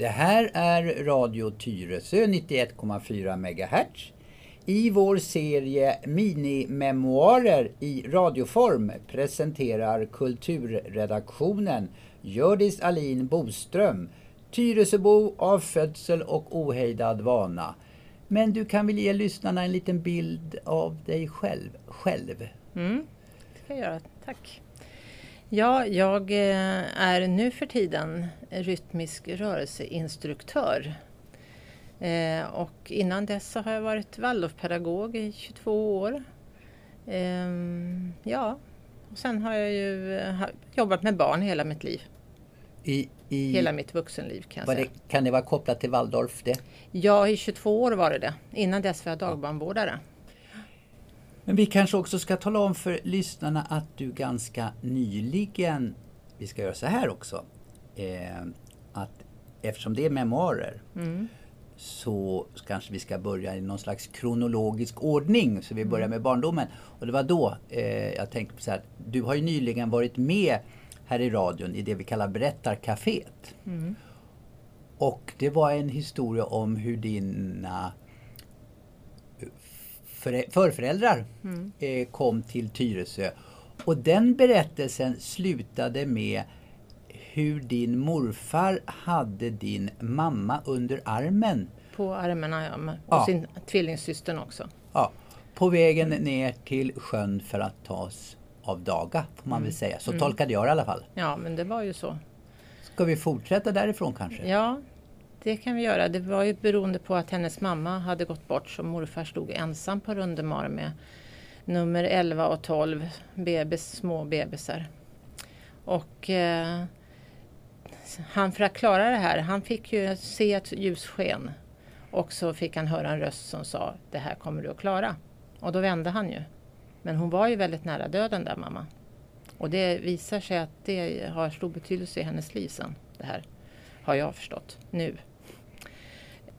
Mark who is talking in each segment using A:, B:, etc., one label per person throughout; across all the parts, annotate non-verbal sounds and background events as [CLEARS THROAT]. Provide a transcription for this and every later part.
A: Det här är Radio Tyresö 91,4 MHz. I vår serie Minimemoarer i radioform presenterar kulturredaktionen Gördis Alin Boström, Tyresöbo av födsel och ohejdad vana. Men du kan väl ge lyssnarna en liten bild av dig själv? själv.
B: Mm, det ska jag göra. Tack. Ja, jag eh, är nu för tiden rytmisk rörelseinstruktör. Eh, och innan dess har jag varit Waldorfpedagog i 22 år. Ehm, ja, och sen har jag ju eh, jobbat med barn hela mitt liv. I, i, hela mitt vuxenliv kan jag säga.
A: Det, kan det vara kopplat till Waldorf det?
B: Ja, i 22 år var det det. Innan dess var jag dagbarnvårdare.
A: Men vi kanske också ska tala om för lyssnarna att du ganska nyligen, vi ska göra så här också, eh, att eftersom det är memoarer mm. så kanske vi ska börja i någon slags kronologisk ordning. Så vi börjar mm. med barndomen. Och det var då eh, jag tänkte så här, du har ju nyligen varit med här i radion i det vi kallar Berättarcaféet. Mm. Och det var en historia om hur dina förföräldrar mm. eh, kom till Tyresö. Och den berättelsen slutade med hur din morfar hade din mamma under armen.
B: På armarna ja, och ja. sin tvillingsystern också.
A: Ja, på vägen ner till sjön för att tas av daga, får man mm. väl säga. Så mm. tolkade jag det i alla fall.
B: Ja, men det var ju så.
A: Ska vi fortsätta därifrån kanske?
B: Ja, det kan vi göra. Det var ju beroende på att hennes mamma hade gått bort så morfar stod ensam på Rundemar med nummer 11 och 12 bebis, små bebisar. Och eh, han för att klara det här, han fick ju se ett ljussken och så fick han höra en röst som sa det här kommer du att klara. Och då vände han ju. Men hon var ju väldigt nära döden där mamma. Och det visar sig att det har stor betydelse i hennes liv sen, det här. Har jag förstått nu.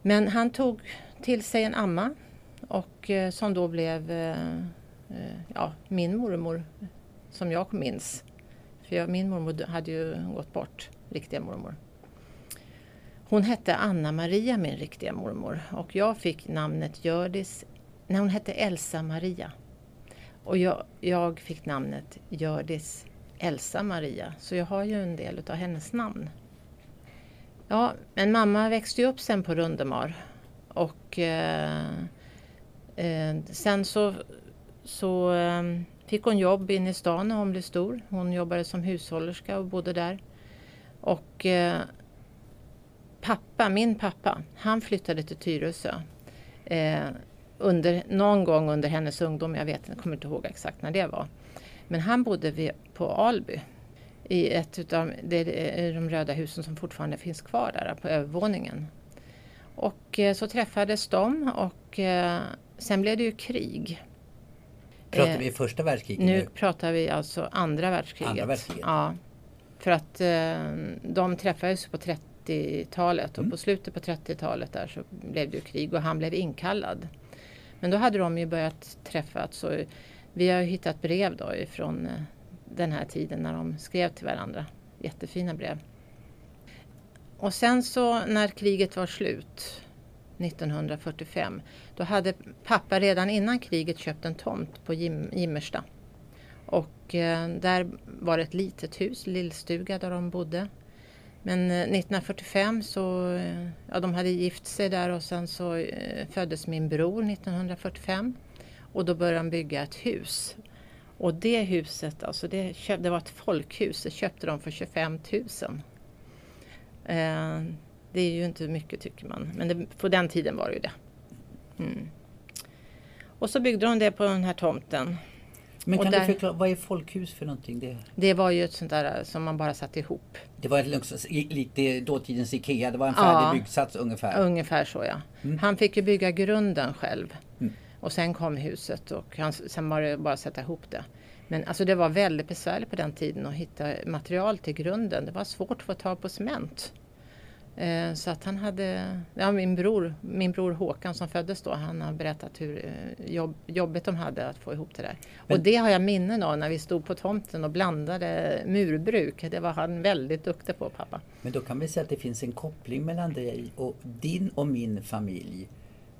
B: Men han tog till sig en amma och eh, som då blev eh, eh ja, min mormor som jag minns. För jag, min mormor hade ju gått bort, riktiga mormor. Hon hette Anna-Maria, min riktiga mormor. Och jag fick namnet Gördis, när hon hette Elsa Maria. Och jag, jag fick namnet Gördis Elsa Maria. Så jag har ju en del av hennes namn. Ja, men mamma växte ju upp sen på Rundemar. Och eh, eh, sen så, så eh, fick hon jobb inne i stan när hon blev stor. Hon jobbade som hushållerska och bodde där. Och eh, pappa, min pappa, han flyttade till Tyresö. Eh, under, någon gång under hennes ungdom, jag vet, jag kommer inte ihåg exakt när det var. Men han bodde vid, på Alby i ett av de röda husen som fortfarande finns kvar där på övervåningen. Och eh, så träffades de och eh, sen blev det ju krig.
A: Pratar vi första världskriget
B: nu? Nu pratar vi alltså andra världskriget.
A: Andra världskriget.
B: Ja. För att eh, de träffades på 30-talet och mm. på slutet på 30-talet där så blev det ju krig och han blev inkallad. Men då hade de ju börjat träffas och vi har hittat brev då ifrån den här tiden när de skrev till varandra. Jättefina brev. Och sen så när kriget var slut 1945 då hade pappa redan innan kriget köpt en tomt på Gim Gimmersta. Och eh, där var det ett litet hus, lillstuga där de bodde. Men eh, 1945 så, eh, ja de hade gift sig där och sen så eh, föddes min bror 1945. Och då började de bygga ett hus och det huset, alltså det, det var ett folkhus, det köpte de för 25 000. Eh, det är ju inte mycket tycker man, men det, på den tiden var det ju det. Mm. Och så byggde de det på den här tomten.
A: Men kan där, du förklara, vad är folkhus för någonting? Det,
B: det var ju ett sånt där eh, som man bara satte ihop.
A: Det var lite dåtidens IKEA, det var en färdig ja, byggsats ungefär?
B: Ungefär så ja. Mm. Han fick ju bygga grunden själv. Mm. Och sen kom huset och han, sen var det bara att sätta ihop det. Men alltså det var väldigt besvärligt på den tiden att hitta material till grunden. Det var svårt att få tag på cement. Eh, så att han hade, ja min bror, min bror Håkan som föddes då, han har berättat hur eh, jobb, jobbigt de hade att få ihop det där.
A: Men-
B: och det har jag minnen av när vi stod på tomten och blandade murbruk. Det var han väldigt duktig på pappa.
A: Men då kan vi säga att det finns en koppling mellan dig och din och min familj.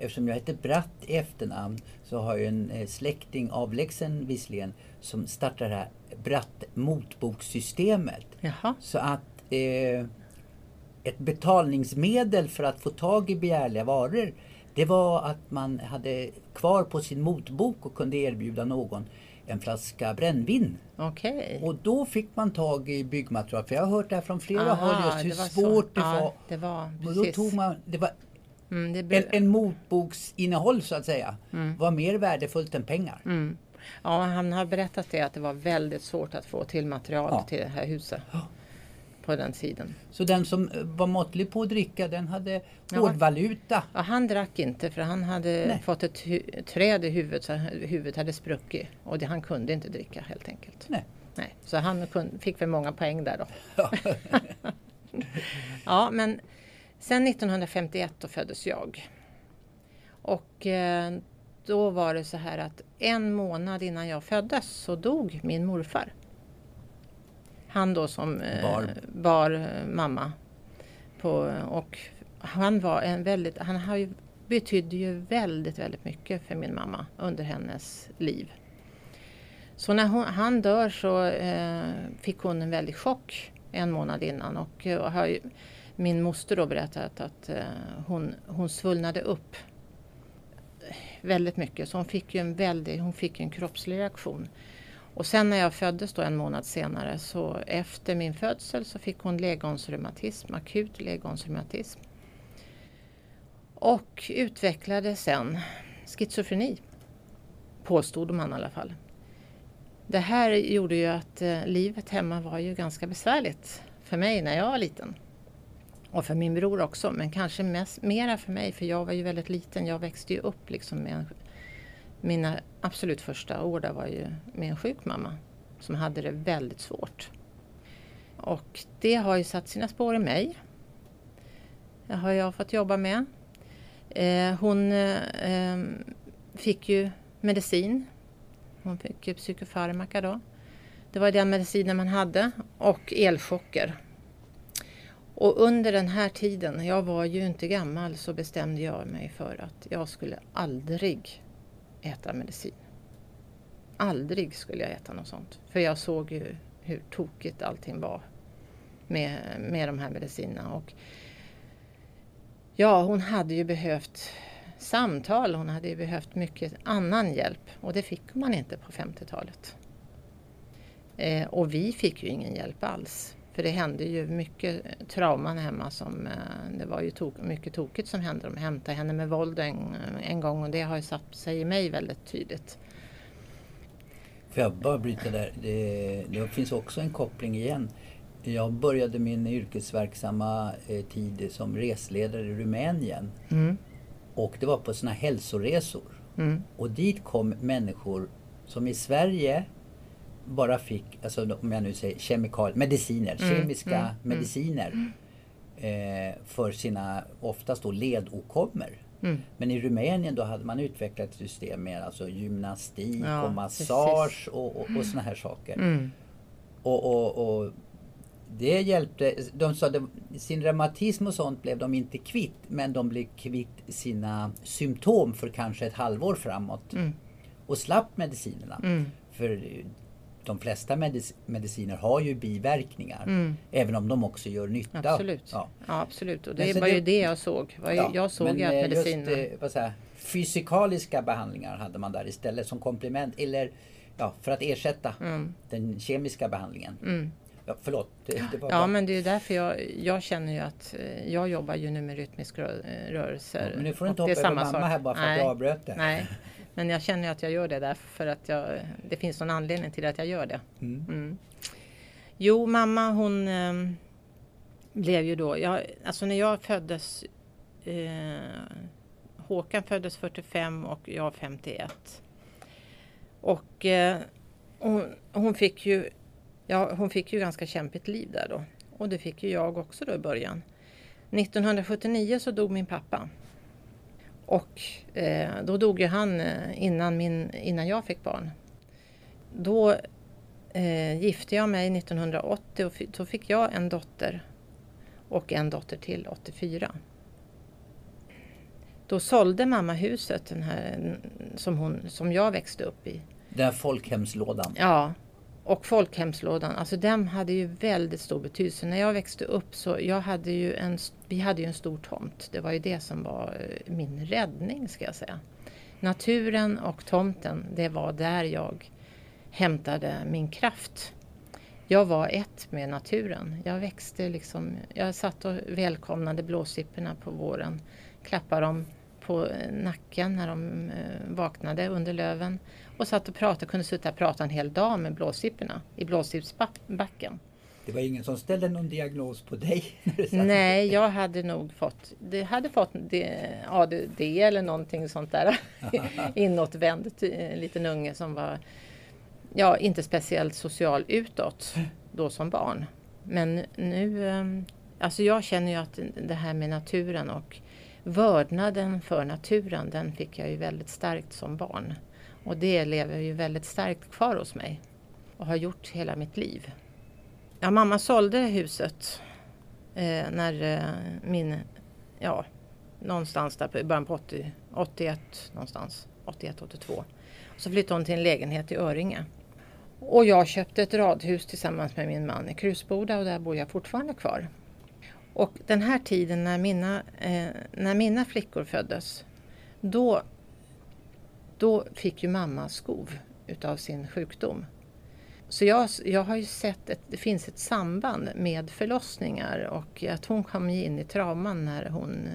A: Eftersom jag heter Bratt i efternamn så har jag en eh, släkting, avlägsen visserligen, som startar det här Bratt motbokssystemet.
B: Jaha,
A: Så att eh, ett betalningsmedel för att få tag i begärliga varor det var att man hade kvar på sin motbok och kunde erbjuda någon en flaska brännvin.
B: okej.
A: Och då fick man tag i byggmaterial. För jag har hört det här från flera
B: Aha,
A: håll just hur
B: det var så.
A: svårt det
B: Ja,
A: var.
B: det var
A: Och då
B: precis.
A: tog man, det var
B: Mm, det
A: en, en motboksinnehåll så att säga. var mer värdefullt än pengar.
B: mm. Ja, han har berättat det att det var väldigt svårt att få till material
A: Ja.
B: till det här huset.
A: Ja.
B: På den tiden.
A: Så den som eh, var måttlig på att dricka den hade
B: Ja.
A: hårdvaluta.
B: Ja, han drack inte för han hade
A: Nej.
B: fått ett träd i huvudet så huvudet hade spruckit. Och det, han kunde inte dricka helt enkelt.
A: Nej.
B: Nej, så han fick väl många poäng där då.
A: Ja. [LAUGHS]
B: Ja, men sen 1951 då föddes jag. Och eh, då var det så här att en månad innan jag föddes så dog min morfar. Han då som eh,
A: Bar.
B: bar eh, mamma. På, och han var en väldigt, han har ju, betydde ju väldigt, väldigt mycket för min mamma under hennes liv. Så när hon, han dör så eh, fick hon en väldig chock en månad innan och, eh, har ju, min moster då berättat att eh, hon, hon svullnade upp väldigt mycket så hon fick ju en väldig, hon fick en kroppslig reaktion. Och sen när jag föddes då en månad senare så efter min födsel så fick hon ledgångsreumatism, akut ledgångsreumatism. Och utvecklade sen schizofreni. Påstod man i alla fall. Det här gjorde ju att eh, livet hemma var ju ganska besvärligt för mig när jag var liten. Och för min bror också, men kanske mest, mera för mig för jag var ju väldigt liten. Jag växte ju upp liksom med en, mina absolut första år där var ju med en sjuk mamma som hade det väldigt svårt. Och det har ju satt sina spår i mig. Det har jag fått jobba med. Eh, hon eh, fick ju medicin. Hon fick ju psykofarmaka då. Det var den medicinen man hade och elchocker. Och under den här tiden, jag var ju inte gammal, så bestämde jag mig för att jag skulle aldrig äta medicin. Aldrig skulle jag äta något sånt. För jag såg ju hur tokigt allting var med, med de här medicinerna. Och ja, hon hade ju behövt samtal, hon hade ju behövt mycket annan hjälp och det fick man inte på 50-talet. Eh, och vi fick ju ingen hjälp alls. För det hände ju mycket trauman hemma som, eh, det var ju tok, mycket tokigt som hände. De hämtade henne med våld en, en gång och det har ju satt sig i mig väldigt tydligt.
A: Får jag bara bryta där? Det, det finns också en koppling igen. Jag började min yrkesverksamma eh, tid som resledare i Rumänien.
B: Mm.
A: Och det var på såna hälsoresor.
B: Mm.
A: Och dit kom människor som i Sverige bara fick, alltså om jag nu säger kemikal, mediciner,
B: Mm,
A: kemiska
B: mm, mm.
A: mediciner. Eh, för sina, oftast då ledåkommor.
B: Mm.
A: Men i Rumänien då hade man utvecklat ett system med alltså gymnastik
B: Ja,
A: och massage och, och, och såna här saker.
B: Mm.
A: Och, och, och det hjälpte. De sa att sin reumatism och sånt blev de inte kvitt. Men de blev kvitt sina symptom för kanske ett halvår framåt.
B: Mm.
A: Och slapp medicinerna.
B: Mm.
A: För de flesta medic- mediciner har ju biverkningar.
B: Mm.
A: Även om de också gör nytta.
B: Absolut.
A: Ja.
B: Ja, absolut. Och det var ju det jag såg.
A: Ja,
B: jag såg
A: men,
B: ju att
A: eh,
B: medicinerna...
A: Just, eh, vad säger, fysikaliska behandlingar hade man där istället som komplement. Eller ja, för att ersätta
B: Mm.
A: den kemiska behandlingen.
B: Mm.
A: Ja, förlåt, det, det var
B: Ja,
A: bara-
B: men det är därför jag, jag känner ju att eh, jag jobbar ju nu med rytmiska rö- eh, rörelser.
A: Ja, men nu får du inte hoppa över mamma
B: sak.
A: här bara för att
B: Nej,
A: jag avbröt det.
B: Nej, [LAUGHS] men jag känner att jag gör det därför för att jag, det finns någon anledning till att jag gör det.
A: Mm.
B: Mm. Jo, mamma hon eh, blev ju då, jag, alltså när jag föddes, eh, Håkan föddes 45 och jag 51. Och eh, hon, hon fick ju, ja hon fick ju ganska kämpigt liv där då. Och det fick ju jag också då i början. 1979 så dog min pappa. Och eh, då dog ju han eh, innan, min, innan jag fick barn. Då eh, gifte jag mig 1980 och då fick jag en dotter och en dotter till 84. Då sålde mamma huset den här, som, hon, som jag växte upp i.
A: Den här folkhemslådan?
B: Ja, och folkhemslådan, alltså den hade ju väldigt stor betydelse. När jag växte upp så jag hade ju en, vi hade ju en stor tomt. Det var ju det som var eh, min räddning ska jag säga. Naturen och tomten, det var där jag hämtade min kraft. Jag var ett med naturen. Jag växte liksom, jag satt och välkomnade blåsipporna på våren. Klappade dem på eh, nacken när de eh, vaknade under löven och satt och pratade, kunde sitta och prata en hel dag med blåsipporna i blåsippsbacken.
A: Det var ingen som ställde någon diagnos på dig? [LAUGHS]
B: Nej, jag hade nog fått, det hade fått ADD eller någonting sånt där. [LAUGHS] Inåtvänd liten unge som var ja, inte speciellt social utåt då som barn. Men nu, ehm, alltså jag känner ju att det här med naturen och vördnaden för naturen, den fick jag ju väldigt starkt som barn. Och det lever ju väldigt starkt kvar hos mig och har gjort hela mitt liv. Ja, mamma sålde huset eh, när eh, min, ja, någonstans där i början på 80, 81 någonstans, 81, 82. Så flyttade hon till en lägenhet i Öringe. Och jag köpte ett radhus tillsammans med min man i Krusboda och där bor jag fortfarande kvar. Och den här tiden när mina, eh, när mina flickor föddes, då, då fick ju mamma skov utav sin sjukdom. Så jag, jag har ju sett att det finns ett samband med förlossningar och att hon kom in i trauman när, hon,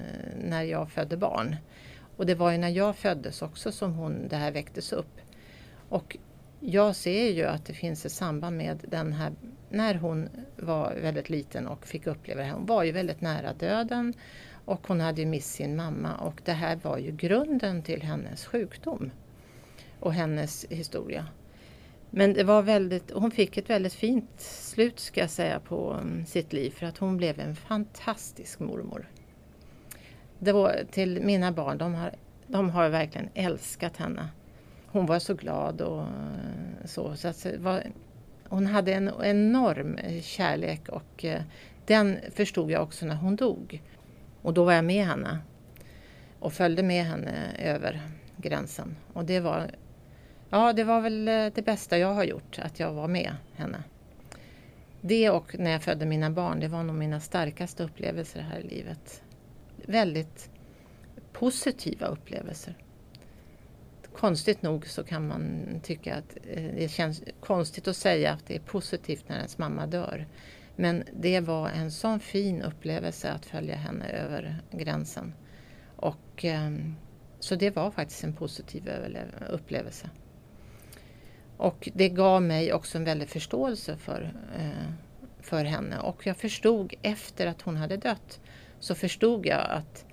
B: när jag födde barn. Och det var ju när jag föddes också som hon, det här väcktes upp. Och jag ser ju att det finns ett samband med den här, när hon var väldigt liten och fick uppleva det här. Hon var ju väldigt nära döden och hon hade mist sin mamma och det här var ju grunden till hennes sjukdom och hennes historia. Men det var väldigt, hon fick ett väldigt fint slut ska jag säga på mm, sitt liv för att hon blev en fantastisk mormor. Det var till mina barn, de har, de har verkligen älskat henne hon var så glad och eh, så. så att var, hon hade en enorm eh, kärlek och eh, den förstod jag också när hon dog. Och då var jag med henne och följde med henne över gränsen. Och det var, ja, det var väl eh, det bästa jag har gjort, att jag var med henne. Det och när jag födde mina barn, det var nog mina starkaste upplevelser här i livet. Väldigt positiva upplevelser konstigt nog så kan man tycka att eh, det känns konstigt att säga att det är positivt när ens mamma dör. Men det var en sån fin upplevelse att följa henne över gränsen. Och, ehm, så det var faktiskt en positiv upplevelse. Och det gav mig också en väldig förståelse för, eh, för henne. Och jag förstod efter att hon hade dött så förstod jag att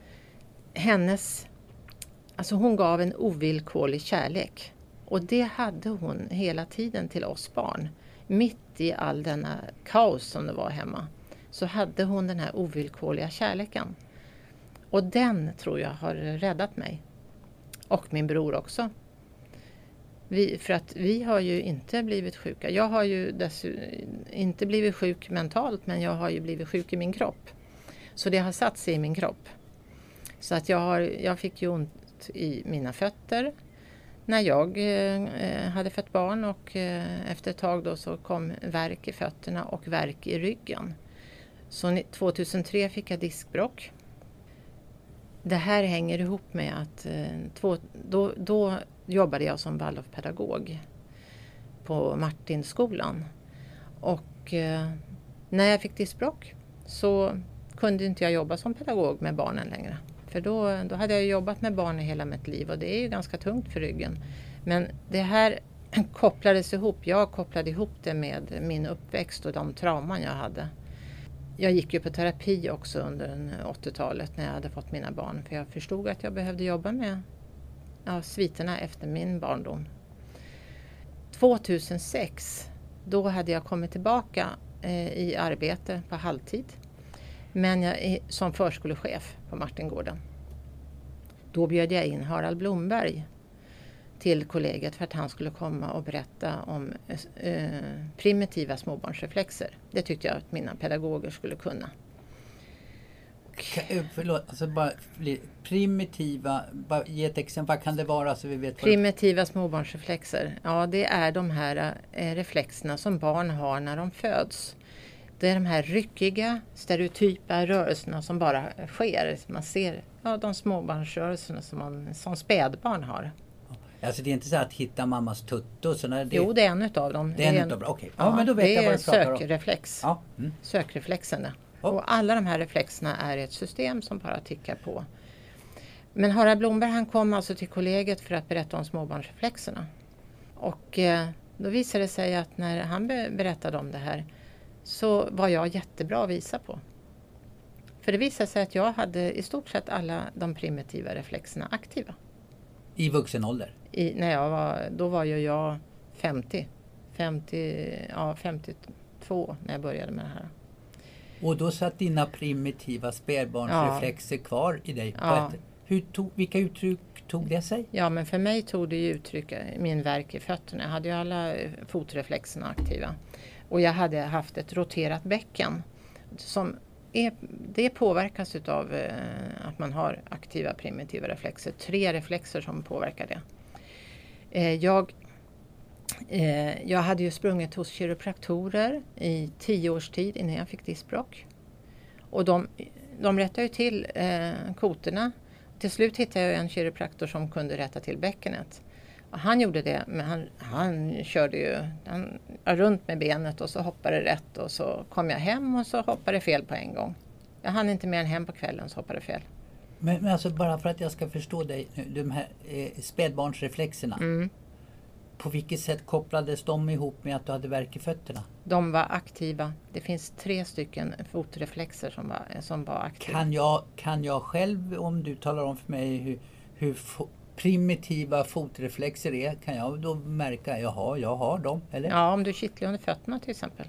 B: hennes Alltså hon gav en ovillkorlig kärlek. Och det hade hon hela tiden till oss barn. Mitt i all denna kaos som det var hemma så hade hon den här ovillkorliga kärleken. Och den tror jag har räddat mig. Och min bror också. Vi, för att vi har ju inte blivit sjuka. Jag har ju inte blivit sjuk mentalt men jag har ju blivit sjuk i min kropp. Så det har satt sig i min kropp. Så att jag, har, jag fick ju ont i mina fötter när jag eh, hade fött barn och eh, efter ett tag då så kom värk i fötterna och värk i ryggen. Så 2003 fick jag diskbråck. Det här hänger ihop med att eh, två, då, då jobbade jag som Waldorfpedagog på Martinskolan. Och när jag fick diskbråck så kunde inte jag jobba som pedagog med barnen längre. För då, då hade jag jobbat med barn i hela mitt liv och det är ju ganska tungt för ryggen. Men det här [CLEARS THROAT] kopplades ihop. Jag kopplade ihop det med min uppväxt och de trauman jag hade. Jag gick ju på terapi också under 80-talet när jag hade fått mina barn för jag förstod att jag behövde jobba med ja, sviterna efter min barndom. 2006, då hade jag kommit tillbaka eh, i arbete på halvtid men jag är som förskolechef på Martingården. Då bjöd jag in Harald Blomberg till kollegiet för att han skulle komma och berätta om eh, primitiva småbarnsreflexer. Det tyckte jag att mina pedagoger skulle kunna.
A: Förlåt, alltså bara primitiva, bara ge ett exempel, vad kan det vara så vi vet
B: Primitiva småbarnsreflexer, ja det är de här eh, reflexerna som barn har när de föds. Det är de här ryckiga, stereotypa rörelserna som bara sker. Man ser ja, de småbarnsrörelserna som man som spädbarn har.
A: Alltså det är inte så att hitta mammas tutto? Så när det,
B: Jo, det är en utav dem.
A: det är en
B: en-
A: utav dem, okej. Ja, men då vet
B: det
A: jag vad
B: är
A: du pratar om.
B: sökreflex.
A: Ja, mm.
B: Sökreflexerna.
A: Ja.
B: Och alla de här reflexerna är ett system som bara tickar på. Men Harald Blomberg han kom alltså till kollegiet för att berätta om småbarnsreflexerna. Och eh, då visade det sig att när han be- berättade om det här så var jag jättebra att visa på. För det visade sig att jag hade i stort sett alla de primitiva reflexerna aktiva.
A: I vuxen ålder?
B: I, när jag var, då var ju jag 50. 50, ja 52 när jag började med det här.
A: Och då satt dina primitiva spädbarnsreflexer kvar i dig?
B: Ja.
A: ett- Hur tog, vilka uttryck tog det sig?
B: Ja, men för mig tog det uttryck min verk i fötterna. Jag hade ju alla fotreflexerna aktiva. Och jag hade haft ett roterat bäcken. Som är, det påverkas av eh, att man har aktiva primitiva reflexer. Tre reflexer som påverkar det. Eh, jag, eh, jag hade ju sprungit hos kiropraktorer i tio års tid innan jag fick diskbråck. Och de, de rättade ju till eh, kotorna till slut hittade jag en kiropraktor som kunde rätta till bäckenet. Han gjorde det, men han, han körde ju han, runt med benet och så hoppade rätt och så kom jag hem och så hoppade fel på en gång. Jag hann inte mer än hem på kvällen så hoppade fel.
A: Men, men alltså bara för att jag ska förstå dig, de här eh, spädbarnsreflexerna.
B: Mm.
A: På vilket sätt kopplades de ihop med att du hade värk i fötterna?
B: De var aktiva. Det finns tre stycken fotreflexer som var, som var aktiva.
A: Kan jag, kan jag själv, om du talar om för mig hur, hur primitiva fotreflexer är, kan jag då märka, jaha, jag har dem? Eller?
B: Ja, om du är kittlig under fötterna till exempel.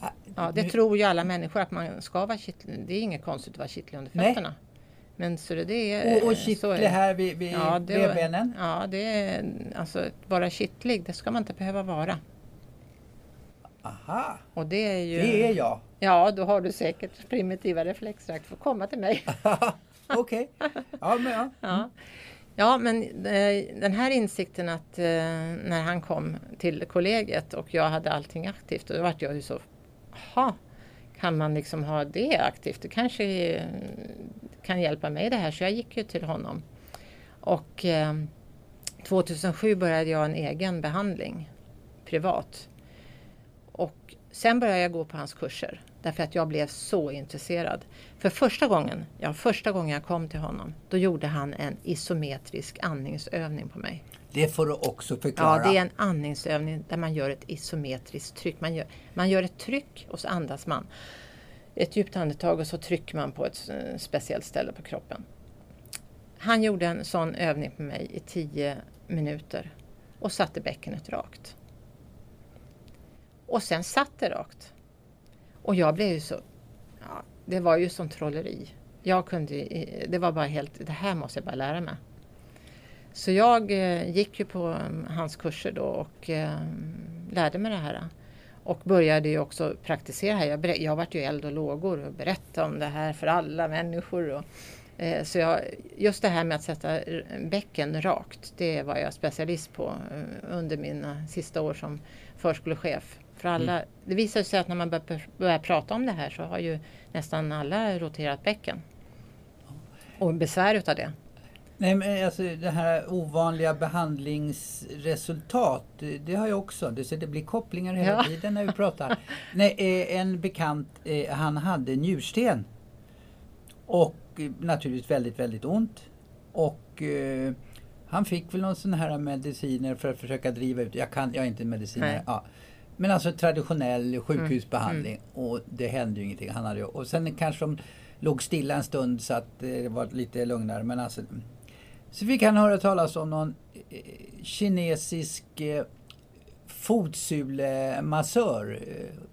A: Ah,
B: Ja, det
A: nu-
B: tror ju alla människor att man ska vara kittlig. Det är inget konstigt att vara kittlig under
A: Nej.
B: fötterna. Men så det är...
A: och, och kittlig
B: det.
A: här vid, vid
B: Ja, det
A: revbenen?
B: Ja, det är, alltså att vara kittlig, det ska man inte behöva vara.
A: Aha,
B: Och det är ju...
A: det är jag.
B: Ja, då har du säkert primitiva reflexer att få komma till mig. [LAUGHS]
A: Okej. Ja, men ja.
B: Ja, ja men eh, den här insikten att eh, när han kom till kollegiet och jag hade allting aktivt, då vart jag ju så... Jaha, kan man liksom ha det aktivt? Det kanske eh, kan hjälpa mig det här. Så jag gick ju till honom. Och 2007 började jag en egen behandling privat. Och sen började jag gå på hans kurser därför att jag blev så intresserad. För första gången, ja första gången jag kom till honom, då gjorde han en isometrisk andningsövning på mig.
A: Det får du också förklara.
B: Ja, det är en andningsövning där man gör ett isometriskt tryck. Man gör, man gör ett tryck och så andas man. Ett djupt andetag och så trycker man på ett eh, speciellt ställe på kroppen. Han gjorde en sån övning på mig i tio minuter och satte bäckenet rakt. Och sen satt det rakt. Och jag blev ju så... Ja, det var ju som trolleri. Jag kunde, det var bara helt... Det här måste jag bara lära mig. Så jag eh, gick ju på mm, hans kurser då och eh, lärde mig det här. Och började ju också praktisera här. Jag, jag vart ju eld och lågor och berättade om det här för alla människor. Och, eh, så jag, just det här med att sätta bäcken rakt, det var jag specialist på eh, under mina sista år som förskolechef. För alla, Det visar sig att när man börjar, börjar prata om det här så har ju nästan alla roterat bäcken. Och besvär utav det.
A: Nej, men alltså det här ovanliga behandlingsresultat, det, har jag också. Det, så det blir kopplingar hela
B: Ja.
A: tiden när vi pratar. Nej, eh, en bekant, eh, han hade njursten. Och eh, naturligtvis väldigt, väldigt ont. Och eh, han fick väl någon sån här mediciner för att försöka driva ut, jag, kan, jag är inte medicinare. Ja. Men alltså traditionell sjukhusbehandling och det hände ju ingenting. Han hade, och sen kanske de låg stilla en stund så att det var lite lugnare. Men alltså, så vi kan höra talas om någon eh, kinesisk eh, fotsulemassör,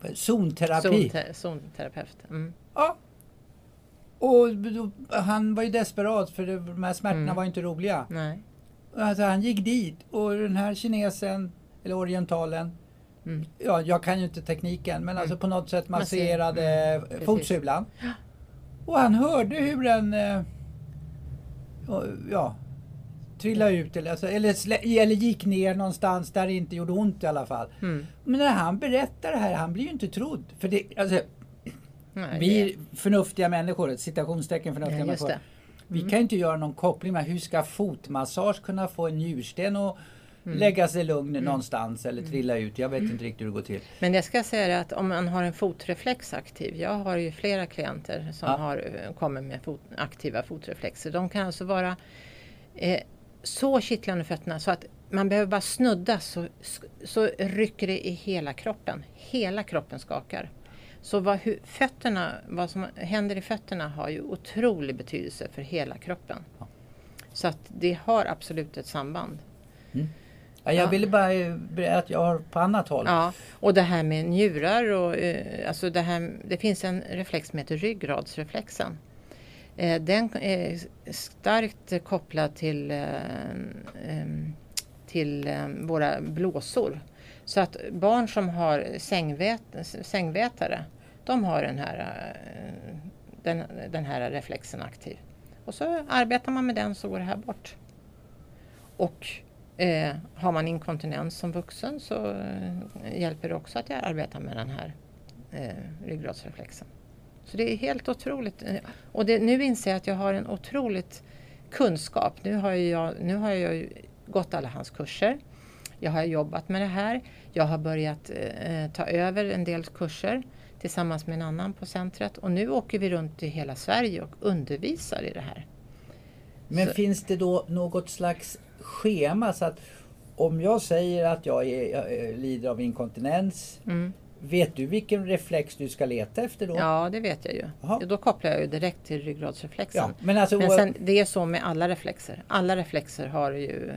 A: eh, zonterapi.
B: Zonte- Zonterapeut. Mm.
A: Ja. Och då, han var ju desperat för det, de här smärtorna
B: Mm.
A: var inte roliga.
B: Nej.
A: Alltså, han gick dit och den här kinesen, eller orientalen,
B: Mm.
A: ja, jag kan ju inte tekniken, men alltså på något sätt
B: Masser-
A: masserade
B: mm,
A: fotsulan. Och han hörde hur den, eh, ja, trillade ut eller, alltså, eller, eller gick ner någonstans där det inte gjorde ont i alla fall.
B: Mm.
A: Men när han berättar det här, han blir ju inte trodd. För det, alltså,
B: Nej,
A: vi förnuftiga människor, citationstecken förnuftiga
B: Ja,
A: människor.
B: det.
A: Vi
B: Mm.
A: kan ju inte göra någon koppling med hur ska fotmassage kunna få en njursten att
B: Mm.
A: lägga sig lugn någonstans eller trilla ut. Jag vet
B: Mm.
A: inte riktigt hur det går till.
B: Men jag ska säga att om man har en fotreflex aktiv. Jag har ju flera klienter som
A: Ja.
B: har, eh, kommer med fot, aktiva fotreflexer. De kan alltså vara eh, så kittlande fötterna så att man behöver bara snudda så, så rycker det i hela kroppen. Hela kroppen skakar. Så vad, hur, fötterna, vad som händer i fötterna har ju otrolig betydelse för hela kroppen.
A: Ja.
B: Så att det har absolut ett samband.
A: Ja, jag
B: Ja.
A: ville bara eh, berätta att jag har på annat håll.
B: Ja, och det här med njurar och eh, alltså det, här, det finns en reflex som heter ryggradsreflexen. Eh, den är starkt kopplad till, eh, em, till eh, våra blåsor. Så att barn som har sängvät, sängvätare, de har den här, eh, den, den här reflexen aktiv. Och så arbetar man med den så går det här bort. Och Eh, har man inkontinens som vuxen så eh, hjälper det också att jag arbetar med den här eh, ryggradsreflexen. Så det är helt otroligt. Eh, och det, nu inser jag att jag har en otroligt kunskap. Nu har jag, nu har jag gått alla hans kurser. Jag har jobbat med det här. Jag har börjat eh, ta över en del kurser tillsammans med en annan på centret. Och nu åker vi runt i hela Sverige och undervisar i det här.
A: Men
B: Så-
A: finns det då något slags schema så att om jag säger att jag, är, jag eh, lider av inkontinens,
B: Mm
A: vet du vilken reflex du ska leta efter då?
B: Ja, det vet jag ju.
A: Jaha.
B: Då kopplar jag ju direkt till ryggradsreflexen.
A: Ja, men alltså,
B: Men sen, det är så med alla reflexer. Alla reflexer har ju eh,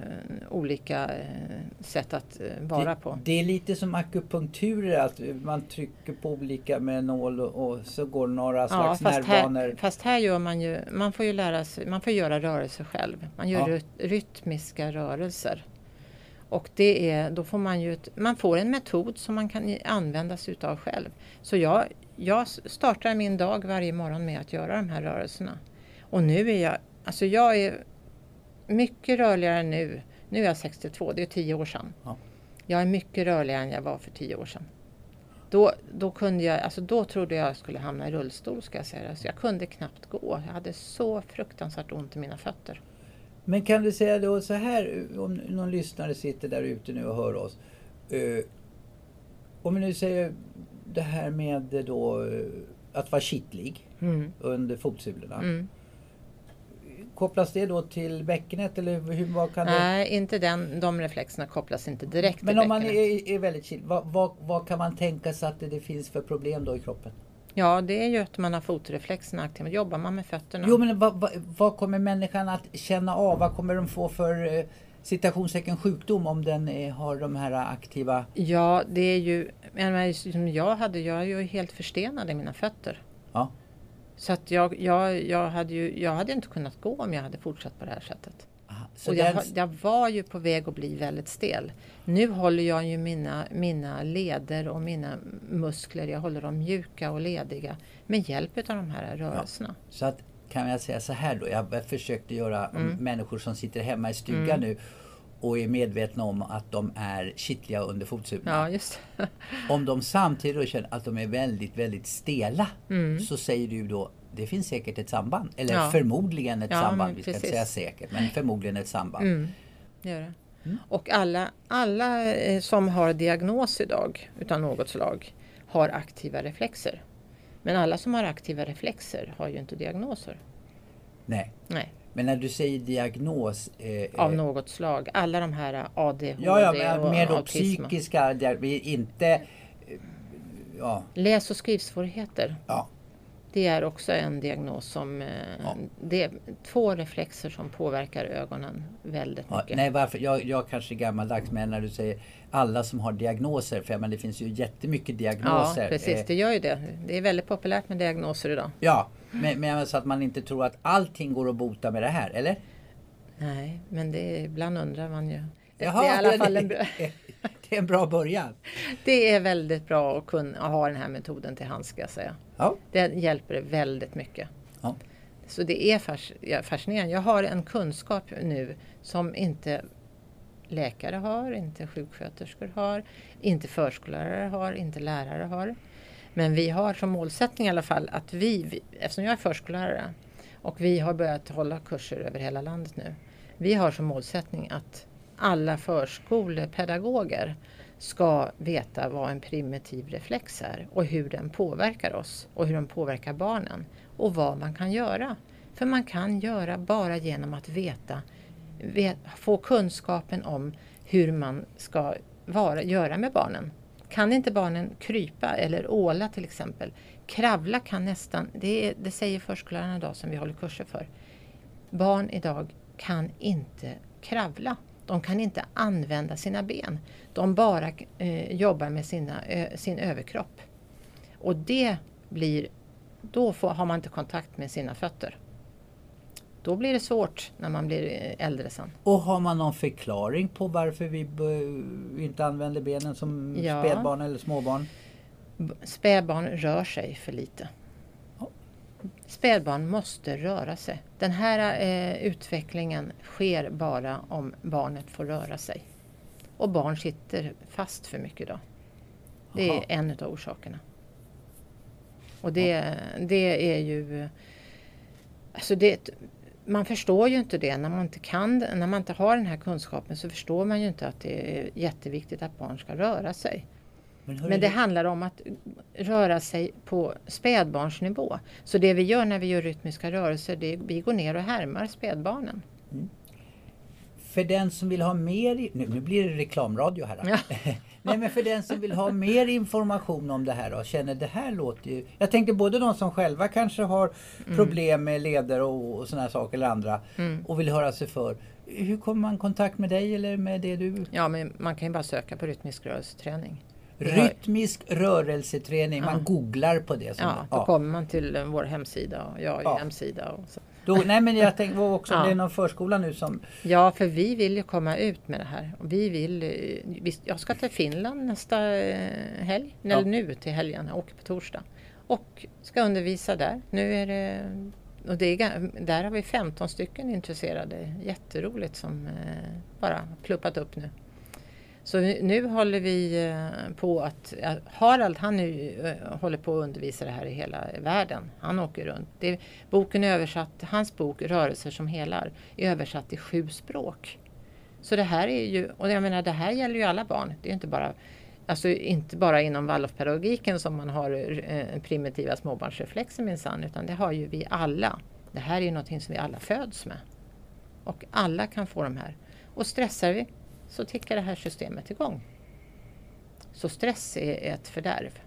B: olika eh, sätt att eh, vara
A: det,
B: på.
A: det är lite som akupunktur, att man trycker på olika med nål och, och så går några
B: Ja,
A: slags
B: fast
A: nervbanor.
B: här, fast här gör man ju, man får ju lära sig, man får göra rörelser själv. Man gör
A: Ja.
B: ryt, rytmiska rörelser. Och det är, då får man ju, ett, man får en metod som man kan använda sig utav själv. Så jag, jag startar min dag varje morgon med att göra de här rörelserna. Och nu är jag, alltså jag är mycket rörligare nu. Nu är jag 62, det är 10 år sedan.
A: Ja.
B: Jag är mycket rörligare än jag var för 10 år sedan. Då, då, kunde jag, alltså då trodde jag skulle hamna i rullstol ska jag säga. Så jag kunde knappt gå. Jag hade så fruktansvärt ont i mina fötter.
A: Men kan du säga då så här, om någon lyssnare sitter där ute nu och hör oss. eh, om vi nu säger det här med då eh, att vara kittlig
B: Mm.
A: under fotsulorna.
B: Mm.
A: Kopplas det då till bäckenet eller hur, vad kan det...
B: Nej, inte den, de reflexerna kopplas inte direkt
A: Men
B: till
A: om man är, är väldigt kittlig, vad, vad, vad kan man tänka sig att det, det finns för problem då i kroppen?
B: Ja, det är ju att man har fotreflexerna aktiva. Jobbar man med fötterna?
A: Jo men vad, vad, vad kommer människan att känna av? Vad kommer de få för eh, citationstecken sjukdom om den eh, har de här aktiva...
B: Ja, det är ju... Men som jag hade, jag är ju helt förstenad i mina fötter.
A: Ja.
B: Så att jag, jag, jag, hade ju, jag hade inte kunnat gå om jag hade fortsatt på det här sättet.
A: Så
B: och jag,
A: den,
B: jag var ju på väg att bli väldigt stel. Nu håller jag ju mina, mina leder och mina muskler, jag håller dem mjuka och lediga med hjälp av de här rörelserna.
A: så att, kan jag säga så här då. Jag försökte göra
B: Mm.
A: människor som sitter hemma i stugan nu och är medvetna om att de är kittliga under fotsulorna.
B: Ja.
A: Om de samtidigt känner att de är väldigt, väldigt stela
B: Mm.
A: så säger du då det finns säkert ett samband. Eller
B: Ja.
A: förmodligen ett
B: Ja,
A: samband. Vi ska inte säga säkert, men förmodligen ett samband.
B: Mm, det det.
A: Mm.
B: Och alla, alla eh, som har diagnos idag utav något slag har aktiva reflexer. Men alla som har aktiva reflexer har ju inte diagnoser.
A: Nej.
B: Nej,
A: Men när du säger diagnos... Eh,
B: av
A: eh,
B: något slag. Alla de här ADHD
A: Ja, ja men
B: och
A: mer då
B: autism.
A: psykiska, inte... eh, Ja,
B: Läs och skrivsvårigheter.
A: ja.
B: Det är också en diagnos som... Eh,
A: Ja.
B: Det är två reflexer som påverkar ögonen väldigt
A: Ja,
B: mycket.
A: nej, varför? Jag, jag kanske är gammaldags men när du säger alla som har diagnoser, för menar, det finns ju jättemycket
B: ja,
A: diagnoser.
B: precis.
A: Eh,
B: Det gör ju det. Det är väldigt populärt med diagnoser idag.
A: Ja, men, men så att man inte tror att allting går att bota med det här, eller?
B: Nej, men det är, ibland undrar man ju.
A: Jaha,
B: det är i alla fall en bra, [LAUGHS]
A: det är en bra början.
B: Det är väldigt bra att kunna att ha den här metoden till hands ska jag säga.
A: Ja,
B: Det hjälper väldigt mycket.
A: ja.
B: Så det är fascinerande. Jag har en kunskap nu som inte läkare har, inte sjuksköterskor har, inte förskollärare har, inte lärare har. Men vi har som målsättning i alla fall att vi, vi eftersom jag är förskollärare och vi har börjat hålla kurser över hela landet nu. Vi har som målsättning att alla förskolepedagoger ska veta vad en primitiv reflex är och hur den påverkar oss och hur den påverkar barnen och vad man kan göra. För man kan göra bara genom att veta, vet, få kunskapen om hur man ska vara, göra med barnen. Kan inte barnen krypa eller åla till exempel, kravla kan nästan, det, är, det säger förskollärarna idag som vi håller kurser för. Barn idag kan inte kravla. De kan inte använda sina ben. De bara eh, jobbar med sina, ö, sin överkropp. Och det blir, då får, har man inte kontakt med sina fötter. Då blir det svårt när man blir eh, äldre sen.
A: Och har man någon förklaring på varför vi inte använder benen som
B: Ja.
A: spädbarn eller småbarn?
B: Spädbarn rör sig för lite. Spädbarn måste röra sig. Den här eh, utvecklingen sker bara om barnet får röra sig. Och barn sitter fast för mycket idag. Det är
A: Jaha.
B: en av orsakerna. Och det, det är ju... Alltså det, man förstår ju inte det när man inte kan, när man inte har den här kunskapen så förstår man ju inte att det är jätteviktigt att barn ska röra sig. Men det handlar om att röra sig på spädbarnsnivå. Så det vi gör när vi gör rytmiska rörelser, det är, vi går ner och härmar spädbarnen.
A: För den som vill ha mer... Nu, nu blir det reklamradio här. [LAUGHS] Nej men för den som vill ha mer information om det här och känner det här låter ju... Jag tänkte både de som själva kanske har
B: Mm.
A: problem med leder och, och sådana saker eller andra och vill höra sig för. Hur kommer man i kontakt med dig eller med det du...
B: Ja, men man kan ju bara söka på rytmisk rörelseträning.
A: Rytmisk rörelseträning, man googlar på det. Som,
B: Ja, då kommer man till eh, vår hemsida och jag
A: Ja.
B: hemsida. Och så.
A: Då, [LAUGHS] nej men jag tänkte också om det är någon förskola nu som...
B: Ja, för vi vill ju komma ut med det här. Vi vill, eh, vi, jag ska till Finland nästa eh, helg, eller nu till helgen, jag åker på torsdag. Och ska undervisa där. Nu är det, och det är, där har vi 15 stycken intresserade. Jätteroligt som bara pluppat upp nu. Så nu- håller vi eh, på att, eh, Harald han nu, eh, håller på att undervisa det här i hela världen. Han åker runt. Det, boken översatt, hans bok Rörelser som helar är översatt till sju språk. Så det här är ju, och jag menar det här gäller ju alla barn. Det är inte bara, alltså inte bara inom Waldorfpedagogiken som man har eh, primitiva småbarnsreflexer minsann, utan det har ju vi alla. Det här är ju någonting som vi alla föds med. Och alla kan få de här. Och stressar vi så tickar det här systemet igång. Så stress är ett fördärv.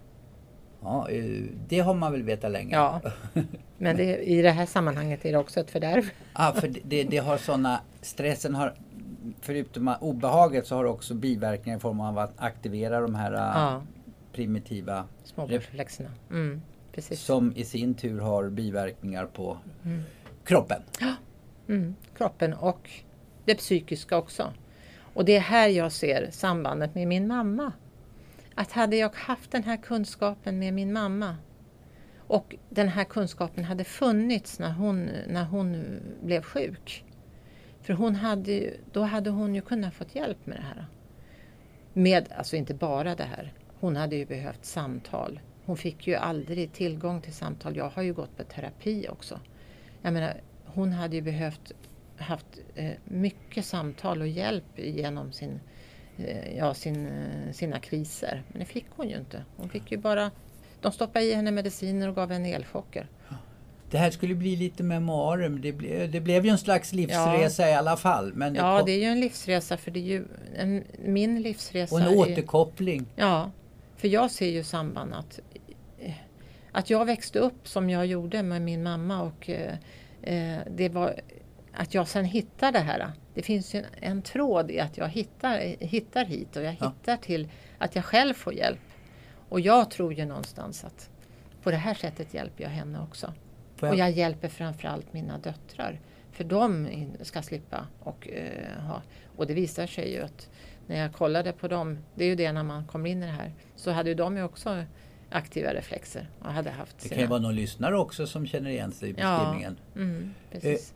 A: Ja, eh, det har man väl vetat länge.
B: Ja, [LAUGHS] men det, i det här sammanhanget är det också ett fördärv.
A: Ja, för det- det, har såna, stressen har, förutom obehaget så har det också biverkningar i form av att aktivera de här
B: Ja.
A: äh, primitiva
B: Småbarnsreflexerna. Mm,
A: som i sin tur har biverkningar på kroppen.
B: Mm, kroppen och det psykiska också. Och det är här jag ser sambandet med min mamma. Att hade jag haft den här kunskapen med min mamma och den här kunskapen hade funnits när hon, när hon blev sjuk. För hon hade, ju- då hade hon ju kunnat fått hjälp med det här. Med, alltså inte bara det här. Hon hade ju behövt samtal. Hon fick ju aldrig tillgång till samtal. Jag har ju gått på terapi också. Jag menar, hon hade ju behövt haft eh, mycket samtal och hjälp genom sin, eh, ja, sin, eh, sina kriser. Men det fick hon ju inte. Hon fick ju bara... De stoppade i henne mediciner och gav henne elchocker.
A: Det här skulle bli lite memoarer, men det, ble, det blev ju en slags livsresa i alla fall. Men
B: Ja,
A: kom-
B: det är ju en livsresa för det är ju en, min livsresa.
A: och en
B: är-
A: återkoppling.
B: Ja, för jag ser ju samband att, att jag växte upp som jag gjorde med min mamma och eh, det var att jag sen hittar det här. Det finns ju en, en tråd i att jag hittar, hittar hit och jag
A: Ja.
B: hittar till att jag själv får hjälp. Och jag tror ju någonstans att på det här sättet hjälper jag henne också.
A: Får
B: Och
A: jag,
B: jag hjälper framförallt mina döttrar. För de ska slippa och eh, ha. Och det visar sig ju att när jag kollade på dem, det är ju det när man kommer in i det här, så hade ju de ju också aktiva reflexer och hade haft
A: det kan ju vara någon lyssnare också som känner igen sig i
B: Ja.
A: beskrivningen.
B: Mm, precis.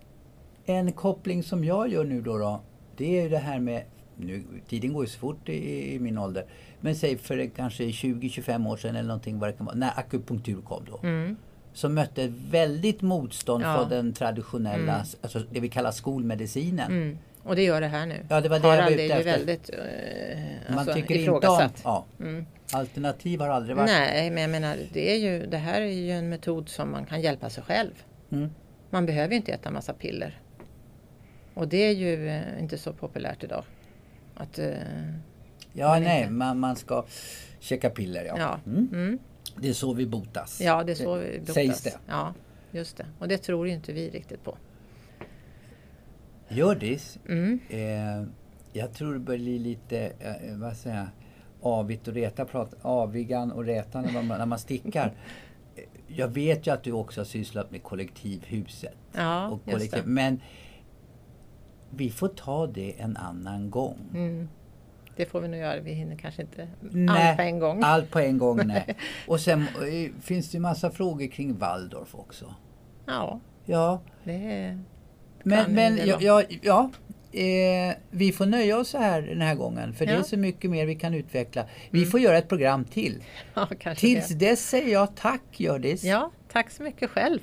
A: En koppling som jag gör nu då, då det är ju det här med, nu, tiden går ju så fort i, i min ålder, men säg för kanske 20-25 år sedan eller någonting vad det kan vara, när akupunktur kom då.
B: Mm.
A: Som mötte ett väldigt motstånd
B: Ja.
A: från den traditionella,
B: Mm.
A: alltså det vi kallar skolmedicinen.
B: Mm. Och det gör det här nu.
A: Ja, det var det jag var
B: Harald
A: ute efter.
B: väldigt eh,
A: Man
B: alltså,
A: tycker inte om,
B: ifrågasatt.
A: ja,
B: Mm.
A: alternativ har aldrig varit...
B: Nej, men jag menar, det, är ju, det här är ju en metod som man kan hjälpa sig själv.
A: Mm.
B: Man behöver ju inte äta massa piller. Och det är ju eh, inte så populärt idag. Att, eh,
A: Ja,
B: Man
A: nej,
B: inte-
A: man, man ska käka piller ja.
B: ja.
A: Mm.
B: Mm.
A: Det är så vi botas.
B: ja, det är så vi botas.
A: Sägs det.
B: Ja, just det. Och det tror ju inte vi riktigt på.
A: Hjördis,
B: Mm.
A: eh, jag tror det börjar bli lite, eh, vad säger jag, avigt och reta, prat, avigan och rätan när man, när man stickar. [LAUGHS] Jag vet ju att du också har sysslat med kollektivhuset.
B: Ja,
A: och kollektiv. Men vi får ta det en annan gång.
B: Mm. Det får vi nog göra. Vi hinner kanske inte
A: Nej,
B: allt på en gång.
A: Allt på en gång, nej. [LAUGHS] Och sen eh, finns det ju massa frågor kring Waldorf också.
B: Ja,
A: Ja,
B: det
A: men, men ja, ja, ja eh, vi får nöja oss så här den här gången. För det är
B: Ja.
A: så mycket mer vi kan utveckla. Vi
B: Mm.
A: får göra ett program till. [LAUGHS]
B: Ja,
A: Tills
B: det.
A: dess säger jag tack Hjördis.
B: Ja, tack så mycket själv.